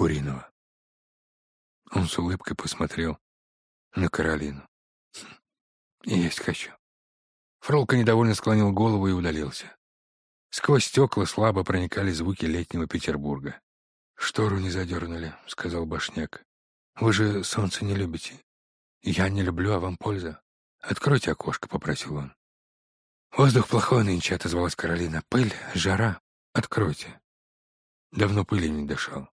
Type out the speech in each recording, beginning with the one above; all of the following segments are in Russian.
куриного. Он с улыбкой посмотрел на Каролину. «Хм, есть хочу. Фролка недовольно склонил голову и удалился. Сквозь стекла слабо проникали звуки летнего Петербурга. «Штору не задернули», — сказал Башняк. «Вы же солнце не любите». «Я не люблю, а вам польза». «Откройте окошко», — попросил он. «Воздух плохой нынче», — отозвалась Каролина. «Пыль, жара. Откройте». Давно пыли не дышал.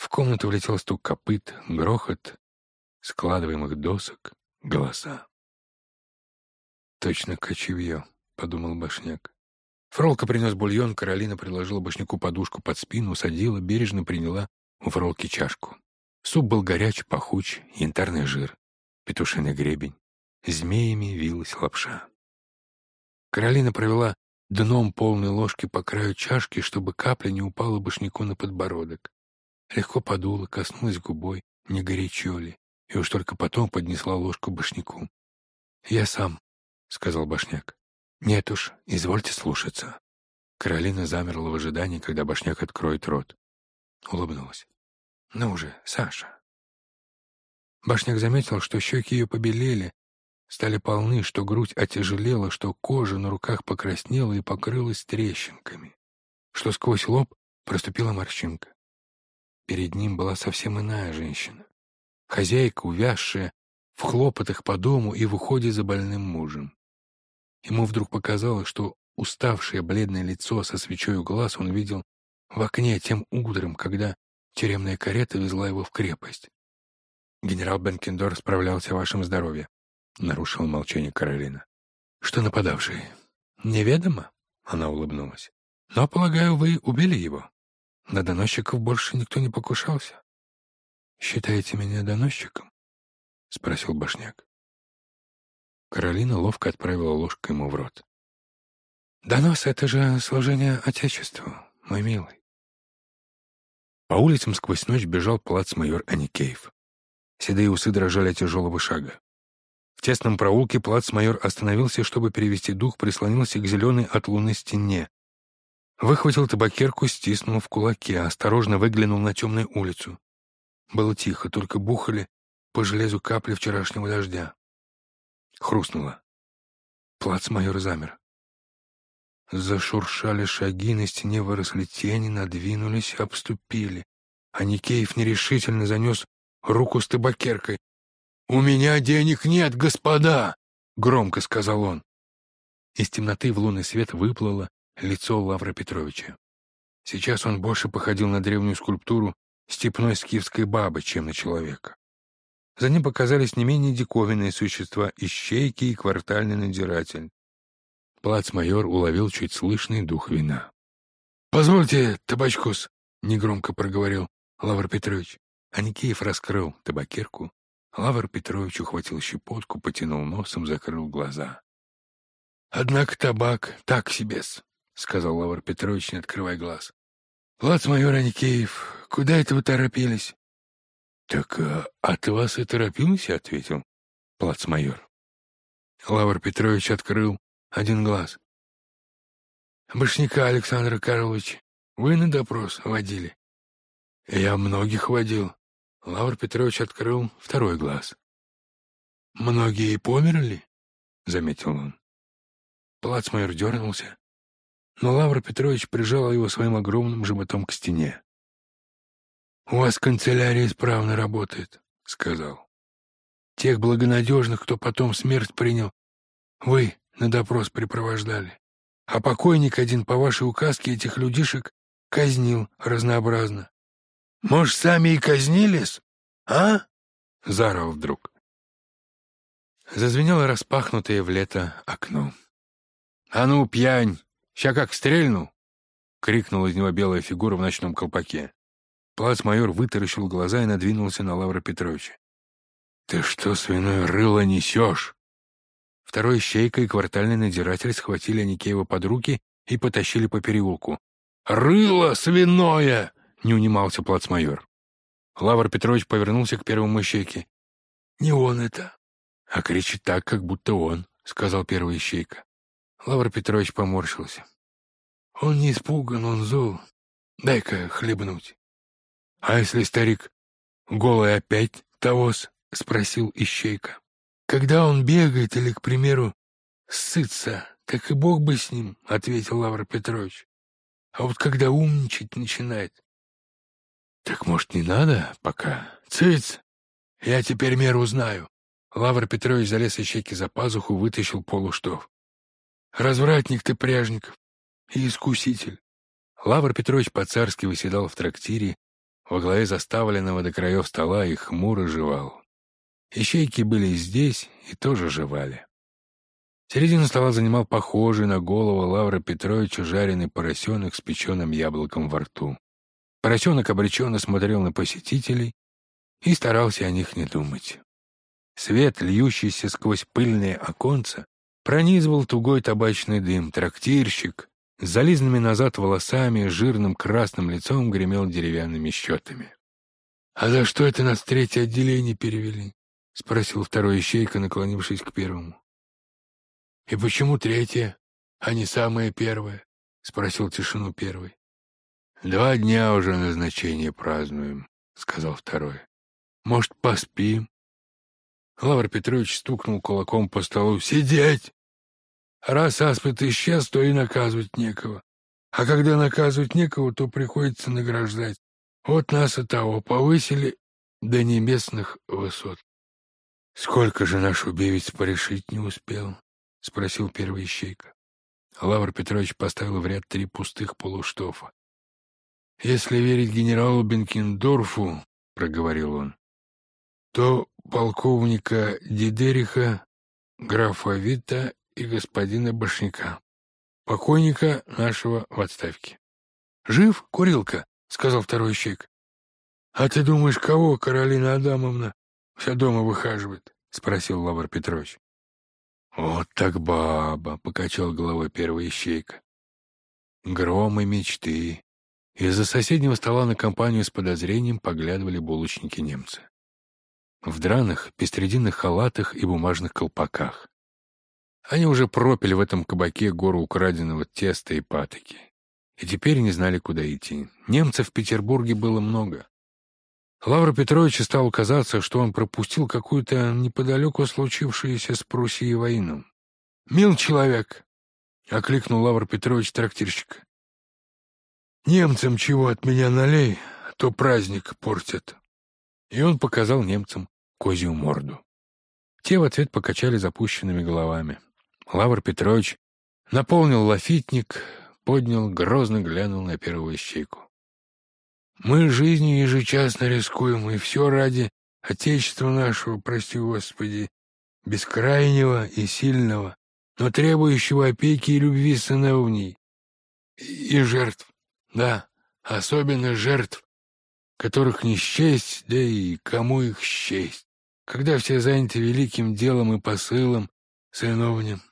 В комнату влетел стук копыт, грохот, складываемых досок, голоса. «Точно кочевье», — подумал Башняк. Фролка принес бульон, Каролина приложила Башняку подушку под спину, садила, бережно приняла у Фролки чашку. Суп был горячий, пахуч, янтарный жир, петушиный гребень. Змеями вилась лапша. Каролина провела дном полной ложки по краю чашки, чтобы капля не упала башняку на подбородок. Легко подула, коснулась губой, не горячо ли, и уж только потом поднесла ложку башняку. «Я сам», — сказал башняк. «Нет уж, извольте слушаться». Каролина замерла в ожидании, когда башняк откроет рот. Улыбнулась. «Ну уже, Саша». Башняк заметил, что щеки ее побелели, стали полны, что грудь отяжелела, что кожа на руках покраснела и покрылась трещинками, что сквозь лоб проступила морщинка. Перед ним была совсем иная женщина. Хозяйка, увязшая в хлопотах по дому и в уходе за больным мужем. Ему вдруг показалось, что уставшее бледное лицо со свечой у глаз он видел в окне тем утром, когда тюремная карета везла его в крепость. Генерал Бенкендор справлялся о вашем здоровье. — нарушил молчание Каролина. «Что нападавший?» «Неведомо», — она улыбнулась. «Но, полагаю, вы убили его. На доносчиков больше никто не покушался». «Считаете меня доносчиком?» — спросил Башняк. Каролина ловко отправила ложку ему в рот. «Донос — это же служение Отечеству, мой милый». По улицам сквозь ночь бежал плацмайор Аникеев. Седые усы дрожали от тяжелого шага. В тесном проулке плацмайор остановился, чтобы перевести дух, прислонился к зеленой от луны стене. Выхватил табакерку, стиснул в кулаке, осторожно выглянул на темную улицу. Было тихо, только бухали по железу капли вчерашнего дождя. Хрустнуло. Плацмайор замер. Зашуршали шаги, на стене выросли тени, надвинулись, обступили. А Никеев нерешительно занес руку с табакеркой. «У меня денег нет, господа!» — громко сказал он. Из темноты в лунный свет выплыло лицо Лавра Петровича. Сейчас он больше походил на древнюю скульптуру степной скифской бабы, чем на человека. За ним показались не менее диковинные существа — ищейки и квартальный надзиратель. Плацмайор уловил чуть слышный дух вина. «Позвольте, табачкус!» — негромко проговорил Лавр Петрович. Аникеев раскрыл табакерку, Лавр Петрович ухватил щепотку, потянул носом, закрыл глаза. «Однако табак так себе-с», — сказал Лавр Петрович, не открывая глаз. «Плацмайор Аникеев, куда это вы торопились?» «Так а, от вас и торопился?» — ответил плацмайор. Лавр Петрович открыл один глаз. «Башняка Александра Карлович, вы на допрос водили?» «Я многих водил», Лавр Петрович открыл второй глаз. «Многие померли?» — заметил он. Плацмайор дернулся, но Лавр Петрович прижал его своим огромным животом к стене. «У вас канцелярия исправно работает», — сказал. «Тех благонадежных, кто потом смерть принял, вы на допрос припровождали. А покойник один по вашей указке этих людишек казнил разнообразно. Может, сами и казнились, а?» — заорал вдруг. Зазвенело распахнутое в лето окно. «А ну, пьянь! Ща как стрельну!» — крикнула из него белая фигура в ночном колпаке. Плацмайор вытаращил глаза и надвинулся на Лавра Петровича. «Ты что, свиное рыло, несешь?» Второй щейка и квартальный надзиратель схватили Аникеева под руки и потащили по переулку. «Рыло свиное!» — не унимался плацмайор. Лавр Петрович повернулся к первому ищейке. «Не он это!» «А кричит так, как будто он», — сказал первый ищейка. Лавр Петрович поморщился. «Он не испуган, он зол. Дай-ка хлебнуть». А если старик голый опять тогос? — спросил Ищейка. Когда он бегает или, к примеру, сытся, так и бог бы с ним, — ответил Лавр Петрович. А вот когда умничать начинает... Так, может, не надо пока? Цыц! Я теперь меру знаю. Лавр Петрович залез Ищейке за пазуху, вытащил полуштов. Развратник ты, пряжников, и искуситель. Лавр Петрович по-царски выседал в трактире во главе заставленного до краев стола и хмуро жевал. Ищейки были здесь и тоже жевали. Середину стола занимал похожий на голову Лавра Петровича жареный поросенок с печеным яблоком во рту. Поросенок обреченно смотрел на посетителей и старался о них не думать. Свет, льющийся сквозь пыльные оконца, пронизывал тугой табачный дым. Трактирщик, с зализанными назад волосами жирным красным лицом гремел деревянными счетами. — А за что это нас третье отделение перевели? — спросил второй ищейка, наклонившись к первому. — И почему третье, а не самое первое? — спросил тишину первый. — Два дня уже назначение празднуем, — сказал второй. — Может, поспим? Лавр Петрович стукнул кулаком по столу. — Сидеть! Раз аспид исчез, то и наказывать некого. А когда наказывать некого, то приходится награждать. Вот нас и того повысили до небесных высот. — Сколько же наш убивец порешить не успел? — спросил первый ищейка. Лавр Петрович поставил в ряд три пустых полуштофа. — Если верить генералу Бенкендорфу, — проговорил он, — то полковника Дидериха, графа Вита и господина Башняка, покойника нашего в отставке. — Жив, Курилка? — сказал второй щек. — А ты думаешь, кого Каролина Адамовна вся дома выхаживает? — спросил Лавр Петрович. — Вот так баба! — покачал головой первый ищейка. Гром и мечты. Из-за соседнего стола на компанию с подозрением поглядывали булочники-немцы. В драных, пестрединных халатах и бумажных колпаках. Они уже пропили в этом кабаке гору украденного теста и патоки. И теперь не знали, куда идти. Немцев в Петербурге было много. Лавру Петровичу стало казаться, что он пропустил какую-то неподалеку случившуюся с Пруссией войну. «Мил человек!» — окликнул Лавр Петрович трактирщика. «Немцам чего от меня налей, а то праздник портят». И он показал немцам козью морду. Те в ответ покачали запущенными головами. Лавр Петрович наполнил лафитник, поднял, грозно глянул на первую щеку. «Мы жизнью ежечасно рискуем, и все ради Отечества нашего, прости Господи, бескрайнего и сильного, но требующего опеки и любви сыновней. И жертв, да, особенно жертв, которых не счесть, да и кому их счесть, когда все заняты великим делом и посылом, сыновним.